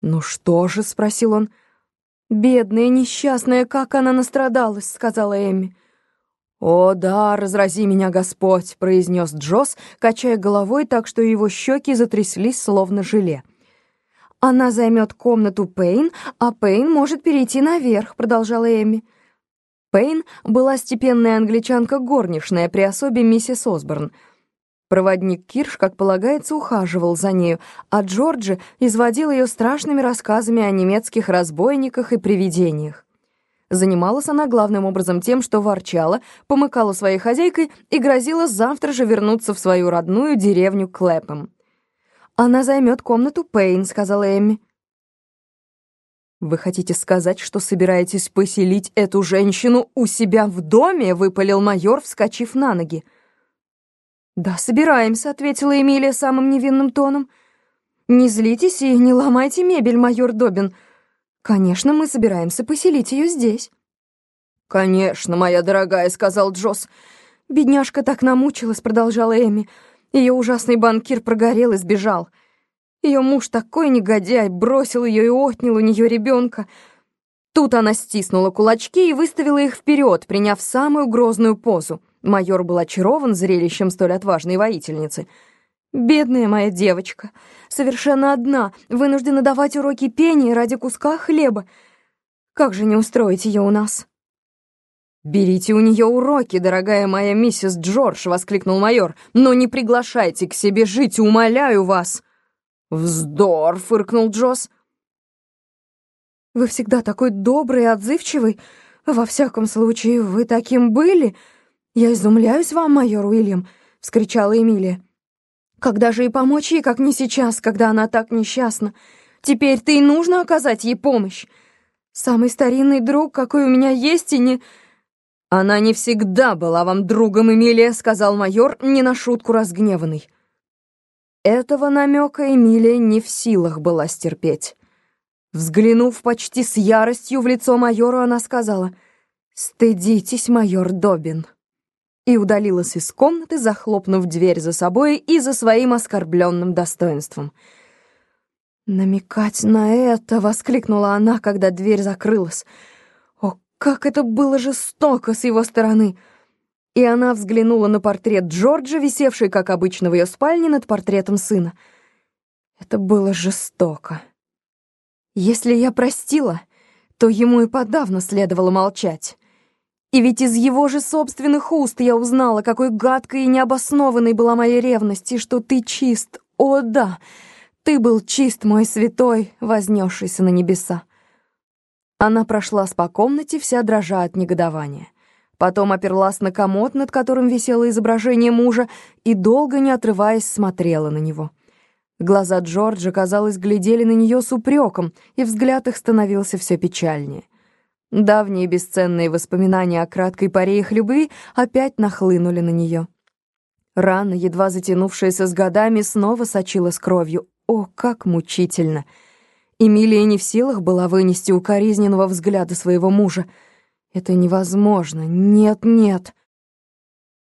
«Ну что же?» — спросил он. «Бедная, несчастная, как она настрадалась», — сказала Эмми. «О, да, разрази меня, Господь», — произнес Джосс, качая головой так, что его щеки затряслись, словно желе. «Она займет комнату Пейн, а Пейн может перейти наверх», — продолжала Эмми. Пейн была степенная англичанка горничная при особе миссис Осборн — Проводник Кирш, как полагается, ухаживал за нею, а Джорджи изводил ее страшными рассказами о немецких разбойниках и привидениях. Занималась она главным образом тем, что ворчала, помыкала своей хозяйкой и грозила завтра же вернуться в свою родную деревню Клэпом. «Она займет комнату Пейн», — сказала Эмми. «Вы хотите сказать, что собираетесь поселить эту женщину у себя в доме?» — выпалил майор, вскочив на ноги. «Да, собираемся», — ответила Эмилия самым невинным тоном. «Не злитесь и не ломайте мебель, майор Добин. Конечно, мы собираемся поселить ее здесь». «Конечно, моя дорогая», — сказал Джосс. «Бедняжка так намучилась», — продолжала Эми. Ее ужасный банкир прогорел и сбежал. Ее муж такой негодяй, бросил ее и отнял у нее ребенка. Тут она стиснула кулачки и выставила их вперед, приняв самую грозную позу. Майор был очарован зрелищем столь отважной воительницы. «Бедная моя девочка, совершенно одна, вынуждена давать уроки пения ради куска хлеба. Как же не устроить ее у нас?» «Берите у нее уроки, дорогая моя миссис Джордж!» — воскликнул майор. «Но не приглашайте к себе жить, умоляю вас!» «Вздор!» — фыркнул Джосс. «Вы всегда такой добрый и отзывчивый. Во всяком случае, вы таким были!» «Я изумляюсь вам, майор Уильям!» — вскричала Эмилия. «Когда же и помочь ей, как не сейчас, когда она так несчастна? Теперь-то и нужно оказать ей помощь. Самый старинный друг, какой у меня есть, и не...» «Она не всегда была вам другом, Эмилия», — сказал майор, не на шутку разгневанный. Этого намека Эмилия не в силах была стерпеть. Взглянув почти с яростью в лицо майору, она сказала, «Стыдитесь, майор Добин» и удалилась из комнаты, захлопнув дверь за собой и за своим оскорбленным достоинством. «Намекать на это!» — воскликнула она, когда дверь закрылась. «О, как это было жестоко с его стороны!» И она взглянула на портрет Джорджа, висевший, как обычно, в ее спальне над портретом сына. Это было жестоко. Если я простила, то ему и подавно следовало молчать. И ведь из его же собственных уст я узнала, какой гадкой и необоснованной была моя ревность, и что ты чист. О, да, ты был чист, мой святой, вознесшийся на небеса. Она прошлась по комнате, вся дрожа от негодования. Потом оперлась на комод, над которым висело изображение мужа, и долго, не отрываясь, смотрела на него. Глаза Джорджа, казалось, глядели на нее с упреком, и взгляд их становился все печальнее. Давние бесценные воспоминания о краткой паре их любви опять нахлынули на нее. Рана, едва затянувшаяся с годами, снова сочилась кровью. О, как мучительно! Эмилия не в силах была вынести укоризненного взгляда своего мужа. Это невозможно. Нет, нет.